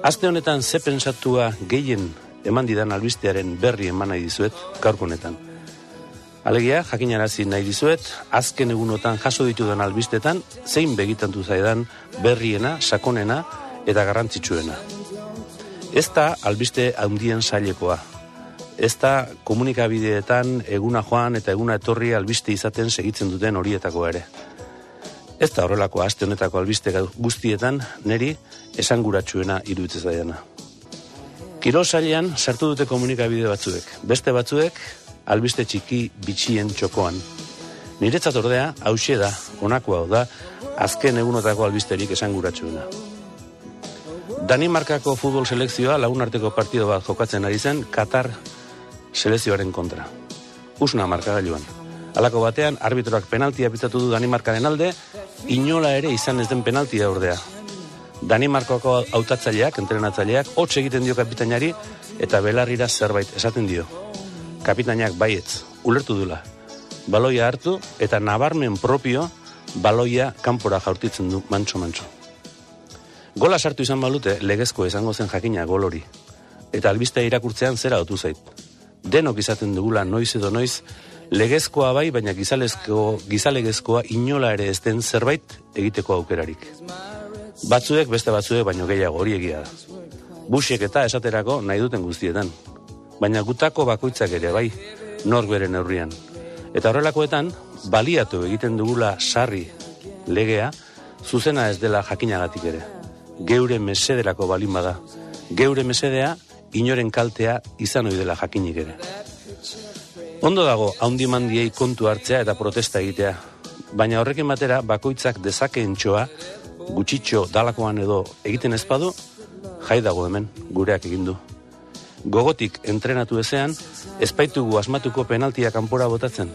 Aste honetan ze pensatua gehien eman didan albistearen berri eman nahi dizuet gaurko honetan. Alegia, jakinarazi nahi dizuet, azken egunotan jaso ditudan albistetan, zein begitantu zaidan berriena, sakonena eta garrantzitsuena. Ez da albiste handien sailekoa. Ez da komunikabideetan eguna joan eta eguna etorri albiste izaten segitzen duten horietako ere. Ez da horrelako aste honetako albiste guztietan, neri esanguratsuena iruditzen zaiana. Kiro sailean sartu dute komunikabide batzuek. Beste batzuek albiste txiki bitxien txokoan. Niretzat ordea, hause da, honako hau da, azken egunotako albisterik esanguratsuena. Danimarkako futbol selekzioa lagun arteko partido bat jokatzen ari zen Qatar selekzioaren kontra. Usna markagailuan. Alako batean, arbitroak penaltia pitatu du Danimarkaren alde, inola ere izan ez den penaltia ordea. Danimarkoko hautatzaileak, entrenatzaileak, hotx egiten dio kapitainari eta belarrira zerbait esaten dio. Kapitainak baietz, ulertu dula. Baloia hartu eta nabarmen propio baloia kanpora jaurtitzen du mantxo-mantxo. Gola sartu izan balute, legezko izango zen jakina gol hori. Eta albistea irakurtzean zera otu zait. Denok izaten dugula noiz edo noiz, legezkoa bai, baina gizalezko, gizalegezkoa inola ere ez den zerbait egiteko aukerarik. Batzuek beste batzuek baino gehiago hori egia da. Busiek eta esaterako nahi duten guztietan. Baina gutako bakoitzak ere bai, nor bere neurrian. Eta horrelakoetan, baliatu egiten dugula sarri legea, zuzena ez dela jakinagatik ere. Geure mesederako balin bada. Geure mesedea, inoren kaltea izan ohi dela jakinik ere. Ondo dago, haundi mandiei kontu hartzea eta protesta egitea. Baina horrekin batera, bakoitzak dezakeen txoa, gutxitxo dalakoan edo egiten ezpadu, jai dago hemen, gureak egin du. Gogotik entrenatu ezean, espaitugu asmatuko penaltia kanpora botatzen.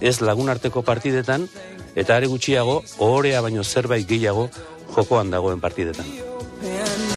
Ez lagun arteko partidetan, eta are gutxiago, ohorea baino zerbait gehiago jokoan dagoen partidetan.